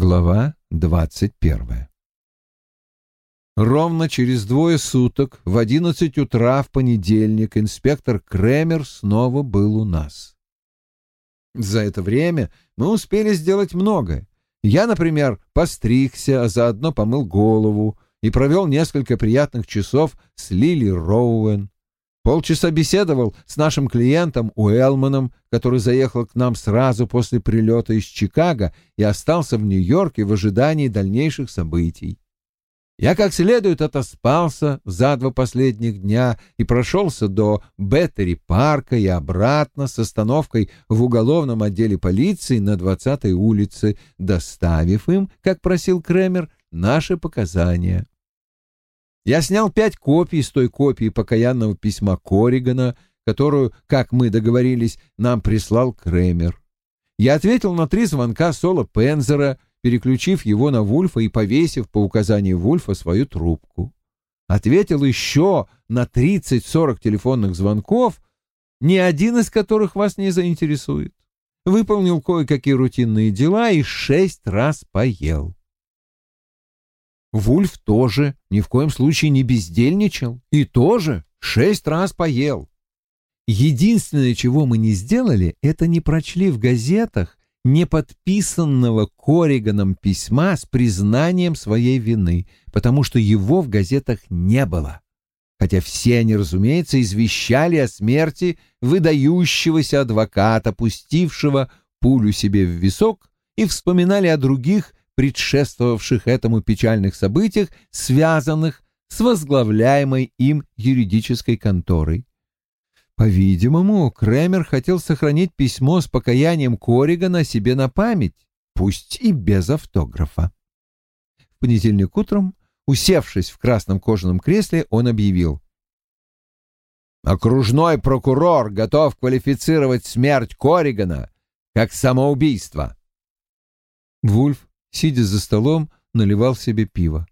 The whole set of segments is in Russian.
Глава двадцать первая Ровно через двое суток, в одиннадцать утра в понедельник, инспектор Кремер снова был у нас. За это время мы успели сделать многое. Я, например, постригся, а заодно помыл голову и провел несколько приятных часов с Лили Роуэн. Полчаса беседовал с нашим клиентом Уэлманом, который заехал к нам сразу после прилета из Чикаго и остался в Нью-Йорке в ожидании дальнейших событий. Я как следует отоспался за два последних дня и прошелся до Беттери-парка и обратно с остановкой в уголовном отделе полиции на 20-й улице, доставив им, как просил Кремер, наши показания. Я снял пять копий с той копии покаянного письма Коригана, которую, как мы договорились, нам прислал Кремер. Я ответил на три звонка Соло Пензера, переключив его на Вульфа и повесив по указанию Вульфа свою трубку. Ответил еще на 30-40 телефонных звонков, ни один из которых вас не заинтересует. Выполнил кое-какие рутинные дела и шесть раз поел. Вульф тоже ни в коем случае не бездельничал и тоже шесть раз поел. Единственное, чего мы не сделали, это не прочли в газетах неподписанного Кориганом письма с признанием своей вины, потому что его в газетах не было. Хотя все они, разумеется, извещали о смерти выдающегося адвоката, пустившего пулю себе в висок, и вспоминали о других предшествовавших этому печальных событиях, связанных с возглавляемой им юридической конторой. По-видимому, Кремер хотел сохранить письмо с покаянием Корригана себе на память, пусть и без автографа. В понедельник утром, усевшись в красном кожаном кресле, он объявил. «Окружной прокурор готов квалифицировать смерть Корригана как самоубийство». Вульф сидя за столом, наливал себе пиво.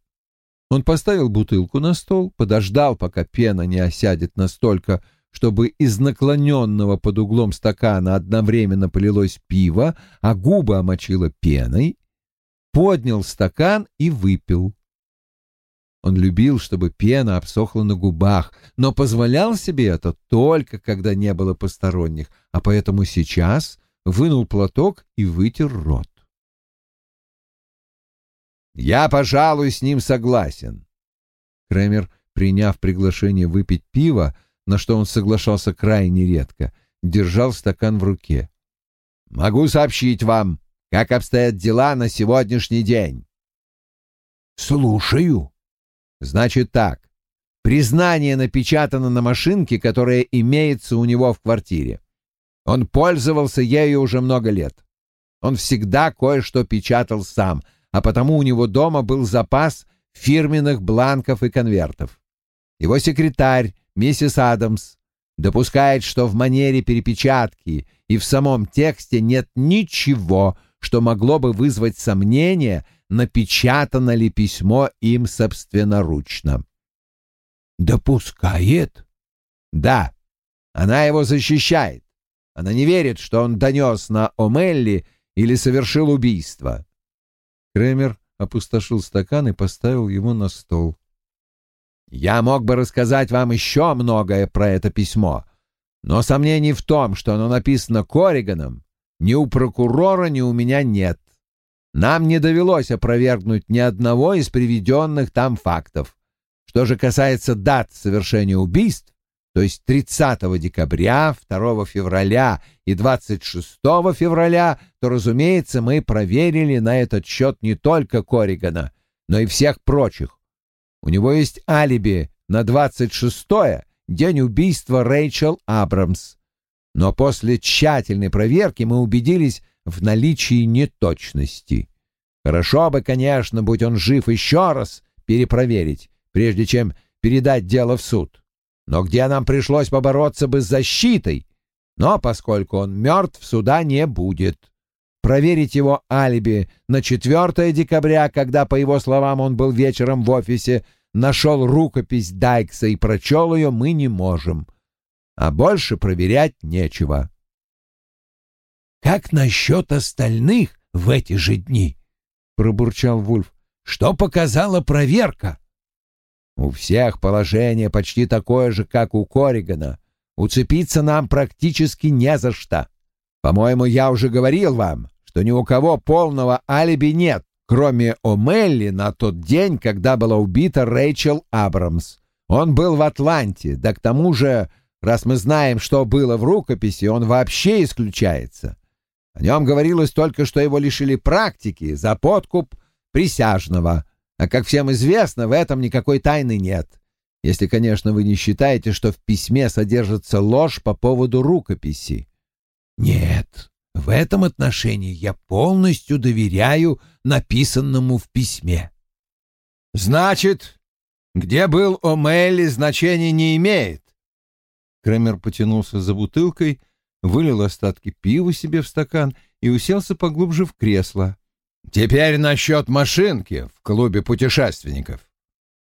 Он поставил бутылку на стол, подождал, пока пена не осядет настолько, чтобы из наклоненного под углом стакана одновременно полилось пиво, а губы омочило пеной, поднял стакан и выпил. Он любил, чтобы пена обсохла на губах, но позволял себе это только когда не было посторонних, а поэтому сейчас вынул платок и вытер рот. Я, пожалуй, с ним согласен. Кремер, приняв приглашение выпить пиво, на что он соглашался крайне редко, держал стакан в руке. Могу сообщить вам, как обстоят дела на сегодняшний день. Слушаю. Значит так. Признание напечатано на машинке, которая имеется у него в квартире. Он пользовался ею уже много лет. Он всегда кое-что печатал сам — а потому у него дома был запас фирменных бланков и конвертов. Его секретарь, миссис Адамс, допускает, что в манере перепечатки и в самом тексте нет ничего, что могло бы вызвать сомнение, напечатано ли письмо им собственноручно. «Допускает?» «Да, она его защищает. Она не верит, что он донес на Омелли или совершил убийство. Кремер опустошил стакан и поставил его на стол. «Я мог бы рассказать вам еще многое про это письмо, но сомнений в том, что оно написано Корриганом, ни у прокурора, ни у меня нет. Нам не довелось опровергнуть ни одного из приведенных там фактов. Что же касается дат совершения убийств, то есть 30 декабря, 2 февраля и 26 февраля, то, разумеется, мы проверили на этот счет не только Коригана, но и всех прочих. У него есть алиби на 26-е, день убийства Рэйчел Абрамс. Но после тщательной проверки мы убедились в наличии неточности. Хорошо бы, конечно, будь он жив еще раз, перепроверить, прежде чем передать дело в суд но где нам пришлось побороться бы с защитой. Но поскольку он мертв, суда не будет. Проверить его алиби на 4 декабря, когда, по его словам, он был вечером в офисе, нашел рукопись Дайкса и прочел ее, мы не можем. А больше проверять нечего. «Как насчет остальных в эти же дни?» — пробурчал Вульф. «Что показала проверка?» «У всех положение почти такое же, как у Корригана. Уцепиться нам практически не за что. По-моему, я уже говорил вам, что ни у кого полного алиби нет, кроме О'Мелли на тот день, когда была убита Рэйчел Абрамс. Он был в Атланте, да к тому же, раз мы знаем, что было в рукописи, он вообще исключается. О нем говорилось только, что его лишили практики за подкуп присяжного, а, как всем известно, в этом никакой тайны нет. Если, конечно, вы не считаете, что в письме содержится ложь по поводу рукописи. Нет, в этом отношении я полностью доверяю написанному в письме. Значит, где был О'Мелли, значения не имеет. Кремер потянулся за бутылкой, вылил остатки пива себе в стакан и уселся поглубже в кресло. Теперь насчет машинки в клубе путешественников.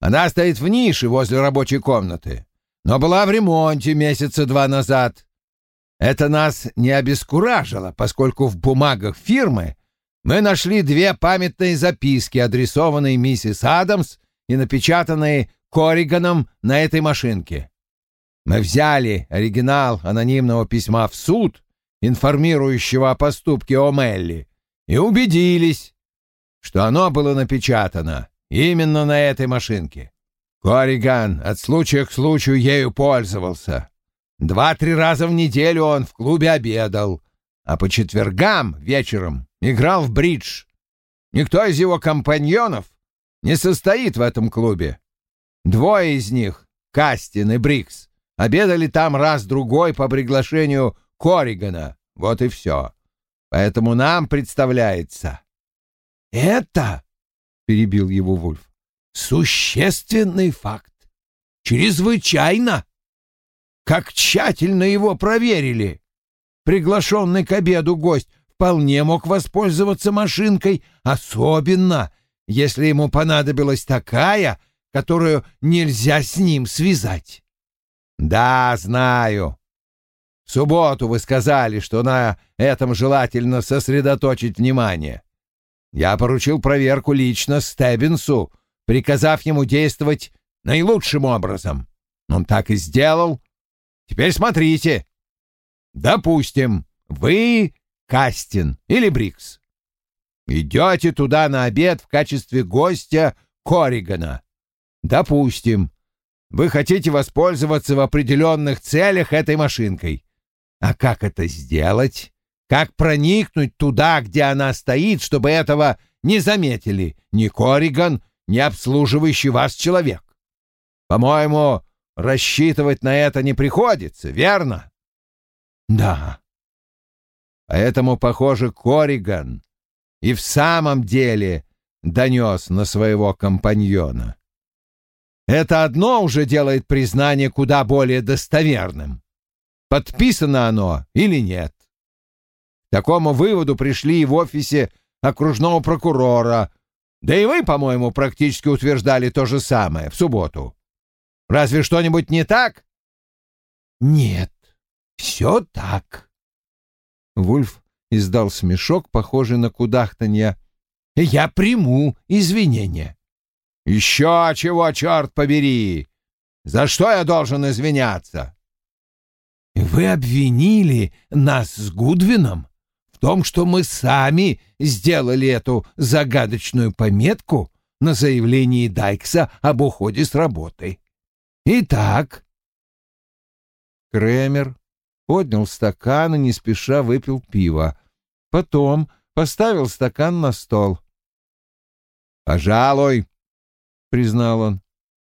Она стоит в нише возле рабочей комнаты, но была в ремонте месяца два назад. Это нас не обескуражило, поскольку в бумагах фирмы мы нашли две памятные записки, адресованные миссис Адамс и напечатанные Корриганом на этой машинке. Мы взяли оригинал анонимного письма в суд, информирующего о поступке О'Мелли, и убедились, что оно было напечатано именно на этой машинке. Корриган от случая к случаю ею пользовался. Два-три раза в неделю он в клубе обедал, а по четвергам вечером играл в бридж. Никто из его компаньонов не состоит в этом клубе. Двое из них, Кастин и Брикс, обедали там раз-другой по приглашению Корригана. Вот и все. Поэтому нам представляется... «Это, — перебил его Вульф, — существенный факт. Чрезвычайно как тщательно его проверили. Приглашенный к обеду гость вполне мог воспользоваться машинкой, особенно если ему понадобилась такая, которую нельзя с ним связать. Да, знаю. В субботу вы сказали, что на этом желательно сосредоточить внимание. Я поручил проверку лично Стеббинсу, приказав ему действовать наилучшим образом. Он так и сделал, Теперь смотрите. Допустим, вы Кастин или Брикс. Идете туда на обед в качестве гостя Корригана. Допустим, вы хотите воспользоваться в определенных целях этой машинкой. А как это сделать? Как проникнуть туда, где она стоит, чтобы этого не заметили ни Корриган, ни обслуживающий вас человек? По-моему, Рассчитывать на это не приходится, верно? Да. Поэтому, похоже, Кориган и в самом деле донес на своего компаньона. Это одно уже делает признание куда более достоверным. Подписано оно или нет. Такому выводу пришли в офисе окружного прокурора, да и вы, по-моему, практически утверждали то же самое в субботу. Разве что-нибудь не так? Нет, все так. Вульф издал смешок, похожий на кудахтанье. Я приму извинения. Еще чего, черт побери! За что я должен извиняться? Вы обвинили нас с Гудвином том, что мы сами сделали эту загадочную пометку на заявлении Дайкса об уходе с работы. Итак, Кремер поднял стакан и не спеша выпил пиво. Потом поставил стакан на стол. «Пожалуй», — признал он,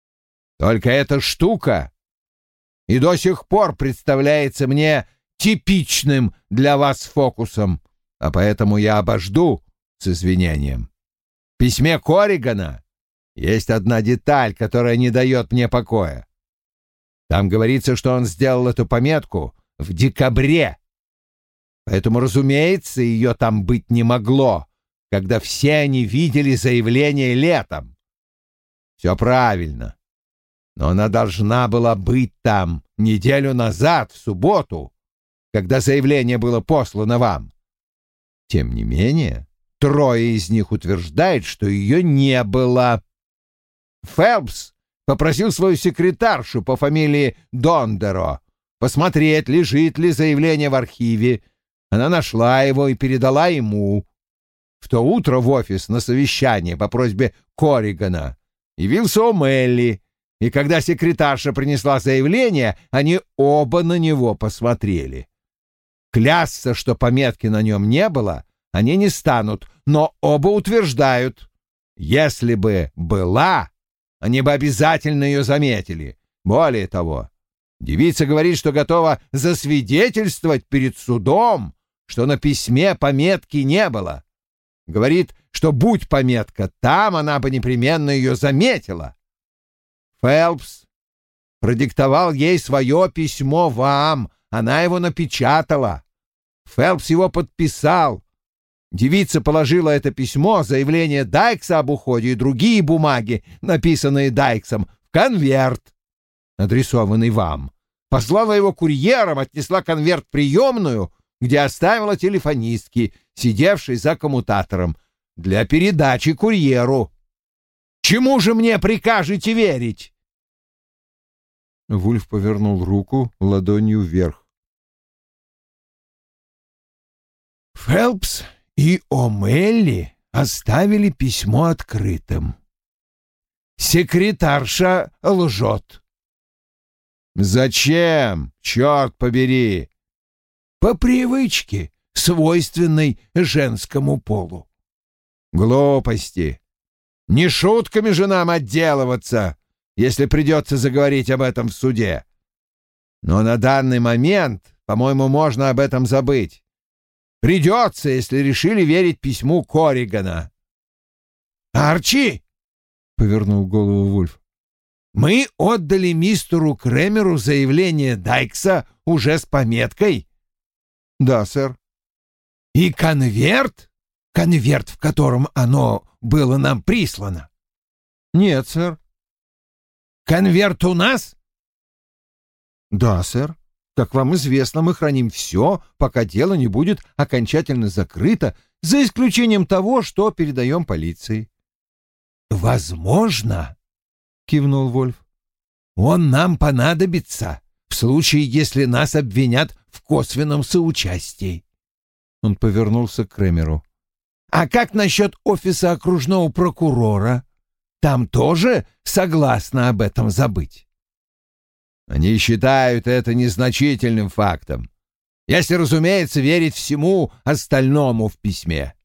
— «только эта штука и до сих пор представляется мне типичным для вас фокусом, а поэтому я обожду с извинением. В письме Корригана есть одна деталь, которая не дает мне покоя. Там говорится, что он сделал эту пометку в декабре. Поэтому, разумеется, ее там быть не могло, когда все они видели заявление летом. Все правильно. Но она должна была быть там неделю назад, в субботу, когда заявление было послано вам. Тем не менее, трое из них утверждают, что ее не было. Фелпс попросил свою секретаршу по фамилии Дондеро посмотреть, лежит ли заявление в архиве. Она нашла его и передала ему. В то утро в офис на совещание по просьбе Корригана явился О'Мелли, и когда секретарша принесла заявление, они оба на него посмотрели. Клясться, что пометки на нем не было, они не станут, но оба утверждают, если бы была, они бы обязательно ее заметили. Более того, девица говорит, что готова засвидетельствовать перед судом, что на письме пометки не было. Говорит, что будь пометка там, она бы непременно ее заметила. Фелпс продиктовал ей свое письмо вам, она его напечатала. Фелпс его подписал. Девица положила это письмо, заявление Дайкса об уходе и другие бумаги, написанные Дайксом, в конверт, адресованный вам. Послала его курьером, отнесла конверт в приемную, где оставила телефонистки, сидевшей за коммутатором, для передачи курьеру. Чему же мне прикажете верить?» Вульф повернул руку ладонью вверх. «Фелпс и О'Мелли оставили письмо открытым. Секретарша лжет». «Зачем? Черт побери!» по привычке, свойственной женскому полу. Глупости. Не шутками же нам отделываться, если придется заговорить об этом в суде. Но на данный момент, по-моему, можно об этом забыть. Придется, если решили верить письму Корригана. «Арчи!» — повернул голову Вульф. «Мы отдали мистеру Кремеру заявление Дайкса уже с пометкой «Да, сэр». «И конверт? Конверт, в котором оно было нам прислано?» «Нет, сэр». «Конверт у нас?» «Да, сэр. Как вам известно, мы храним все, пока дело не будет окончательно закрыто, за исключением того, что передаем полиции». «Возможно», — кивнул Вольф. «Он нам понадобится в случае, если нас обвинят в косвенном соучастии. Он повернулся к Кремеру. «А как насчет офиса окружного прокурора? Там тоже согласны об этом забыть?» «Они считают это незначительным фактом, если, разумеется, верить всему остальному в письме».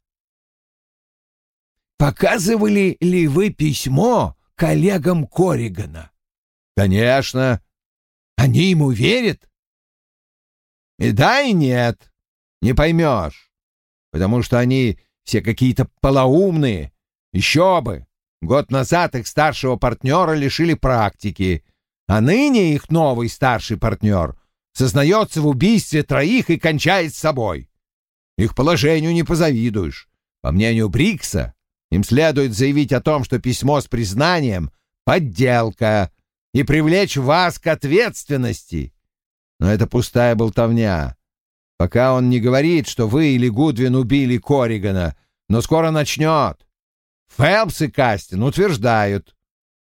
«Показывали ли вы письмо коллегам Корригана?» «Конечно». «Они ему верят?» И да, и нет. Не поймешь. Потому что они все какие-то полоумные. Еще бы. Год назад их старшего партнера лишили практики. А ныне их новый старший партнер сознается в убийстве троих и кончает с собой. Их положению не позавидуешь. По мнению Брикса, им следует заявить о том, что письмо с признанием — подделка, и привлечь вас к ответственности. Но это пустая болтовня. Пока он не говорит, что вы или Гудвин убили Корригана, но скоро начнет. Фелпс и Кастин утверждают,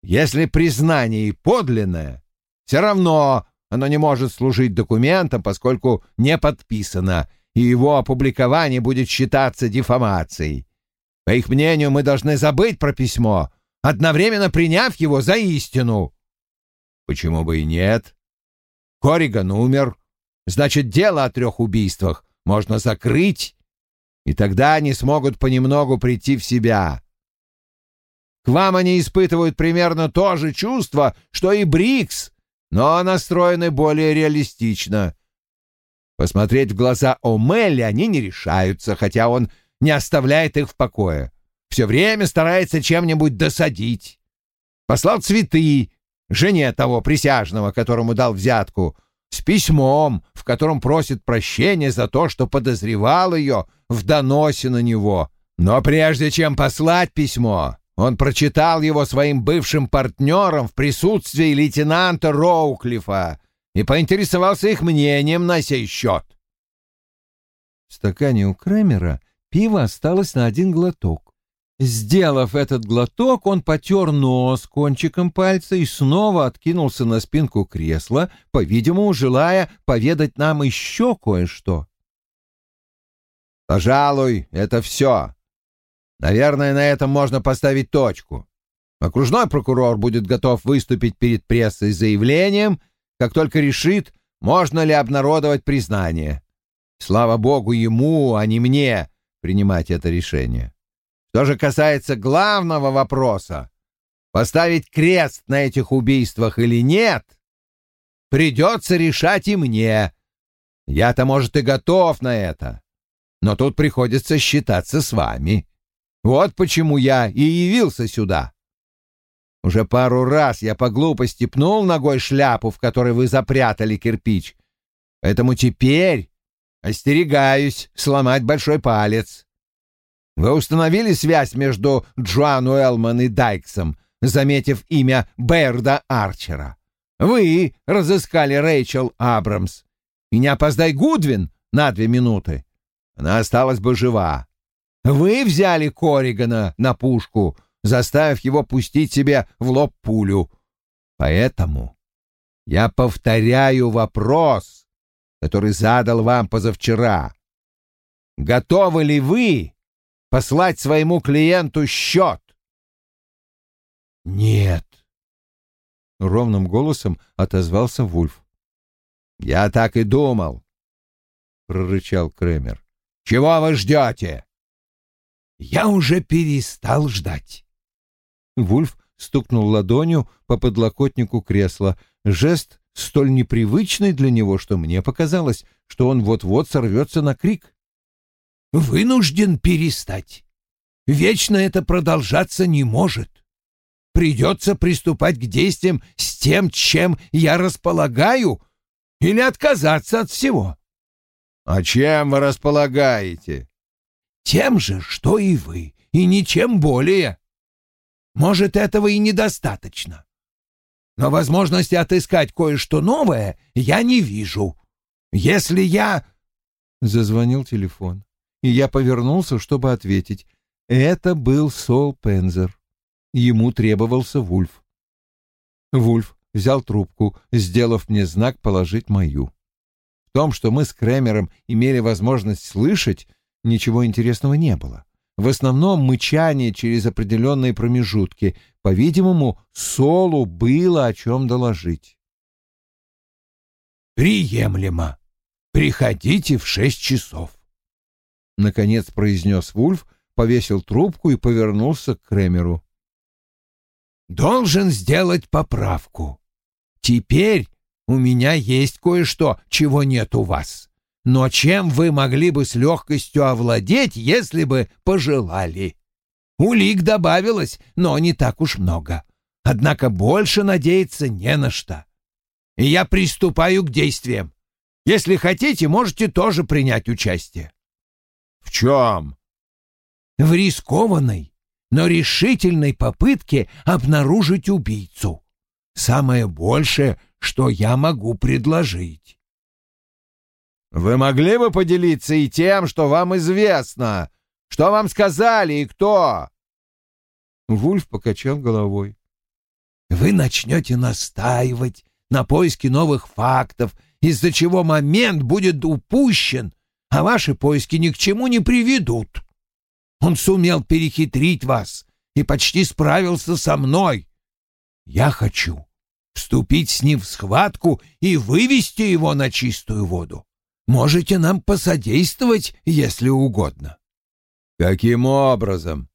если признание и подлинное, все равно оно не может служить документом, поскольку не подписано, и его опубликование будет считаться дефамацией. По их мнению, мы должны забыть про письмо, одновременно приняв его за истину. Почему бы и нет? Корриган умер. Значит, дело о трех убийствах можно закрыть, и тогда они смогут понемногу прийти в себя. К вам они испытывают примерно то же чувство, что и Брикс, но настроены более реалистично. Посмотреть в глаза О'Мелли они не решаются, хотя он не оставляет их в покое. Все время старается чем-нибудь досадить. Послал цветы, жене того присяжного, которому дал взятку, с письмом, в котором просит прощения за то, что подозревал ее в доносе на него. Но прежде чем послать письмо, он прочитал его своим бывшим партнерам в присутствии лейтенанта Роуклифа и поинтересовался их мнением на сей счет. В стакане у Кремера пива осталось на один глоток. Сделав этот глоток, он потер нос кончиком пальца и снова откинулся на спинку кресла, по-видимому, желая поведать нам еще кое-что. «Пожалуй, это все. Наверное, на этом можно поставить точку. Окружной прокурор будет готов выступить перед прессой с заявлением, как только решит, можно ли обнародовать признание. Слава богу ему, а не мне, принимать это решение. Что же касается главного вопроса, поставить крест на этих убийствах или нет, придется решать и мне. Я-то, может, и готов на это, но тут приходится считаться с вами. Вот почему я и явился сюда. Уже пару раз я по глупости пнул ногой шляпу, в которой вы запрятали кирпич. Поэтому теперь остерегаюсь сломать большой палец. Вы установили связь между Джоан Уэллман и Дайксом, заметив имя Берда Арчера. Вы разыскали Рэйчел Абрамс. И не опоздай Гудвин на две минуты. Она осталась бы жива. Вы взяли Коригана на пушку, заставив его пустить себе в лоб пулю. Поэтому я повторяю вопрос, который задал вам позавчера. Готовы ли вы послать своему клиенту счет? Нет. Ровным голосом отозвался Вульф. Я так и думал, прорычал Кремер. Чего вы ждете? Я уже перестал ждать. Вульф стукнул ладонью по подлокотнику кресла. Жест столь непривычный для него, что мне показалось, что он вот-вот сорвется на крик. «Вынужден перестать. Вечно это продолжаться не может. Придется приступать к действиям с тем, чем я располагаю, или отказаться от всего». «А чем вы располагаете?» «Тем же, что и вы, и ничем более». Может, этого и недостаточно. Но возможности отыскать кое-что новое я не вижу. Если я...» Зазвонил телефон, и я повернулся, чтобы ответить. Это был Сол Пензер. Ему требовался Вульф. Вульф взял трубку, сделав мне знак положить мою. В том, что мы с Кремером имели возможность слышать, ничего интересного не было. В основном мычание через определенные промежутки. По-видимому, Солу было о чем доложить. «Приемлемо. Приходите в шесть часов», — наконец произнес Вульф, повесил трубку и повернулся к Кремеру. «Должен сделать поправку. Теперь у меня есть кое-что, чего нет у вас. Но чем вы могли бы с легкостью овладеть, если бы пожелали? Улик добавилось, но не так уж много. Однако больше надеяться не на что. И я приступаю к действиям. Если хотите, можете тоже принять участие. В чем? В рискованной, но решительной попытке обнаружить убийцу. Самое большее, что я могу предложить. Вы могли бы поделиться и тем, что вам известно? Что вам сказали и кто?» Вульф покачал головой. «Вы начнете настаивать на поиске новых фактов, из-за чего момент будет упущен, а ваши поиски ни к чему не приведут. Он сумел перехитрить вас и почти справился со мной. Я хочу вступить с ним в схватку и вывести его на чистую воду можете нам посодействовать, если угодно». «Каким образом?»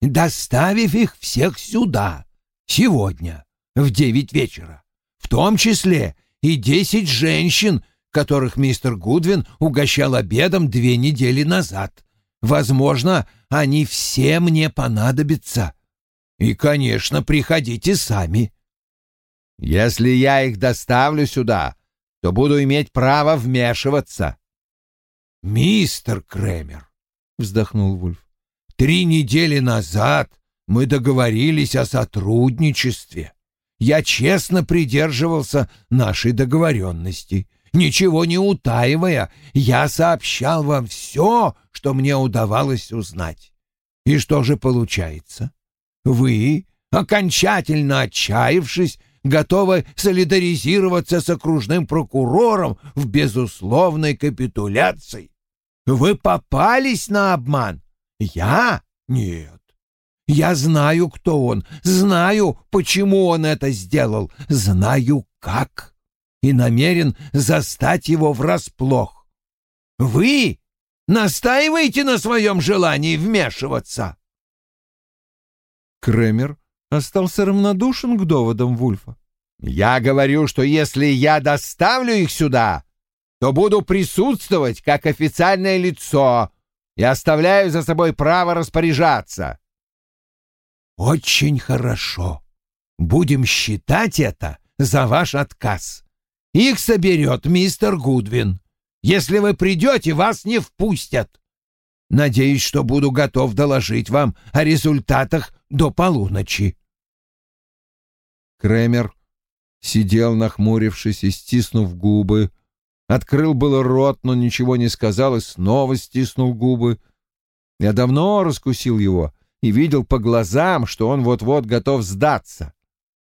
«Доставив их всех сюда, сегодня, в девять вечера, в том числе и десять женщин, которых мистер Гудвин угощал обедом две недели назад. Возможно, они все мне понадобятся. И, конечно, приходите сами». «Если я их доставлю сюда, то буду иметь право вмешиваться. «Мистер Кремер», — вздохнул Вульф, — «три недели назад мы договорились о сотрудничестве. Я честно придерживался нашей договоренности, ничего не утаивая, я сообщал вам все, что мне удавалось узнать. И что же получается? Вы, окончательно отчаявшись, готовы солидаризироваться с окружным прокурором в безусловной капитуляции. Вы попались на обман. Я? Нет. Я знаю, кто он, знаю, почему он это сделал, знаю, как, и намерен застать его врасплох. Вы настаиваете на своем желании вмешиваться?» Кремер остался равнодушен к доводам Вульфа. «Я говорю, что если я доставлю их сюда, то буду присутствовать как официальное лицо и оставляю за собой право распоряжаться». «Очень хорошо. Будем считать это за ваш отказ. Их соберет мистер Гудвин. Если вы придете, вас не впустят. Надеюсь, что буду готов доложить вам о результатах до полуночи». Кремер сидел, нахмурившись и стиснув губы. Открыл было рот, но ничего не сказал и снова стиснул губы. Я давно раскусил его и видел по глазам, что он вот-вот готов сдаться.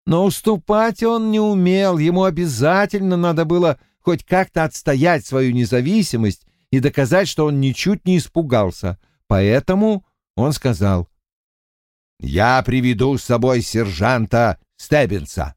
Но уступать он не умел, ему обязательно надо было хоть как-то отстоять свою независимость и доказать, что он ничуть не испугался. Поэтому он сказал, «Я приведу с собой сержанта Стеббинса».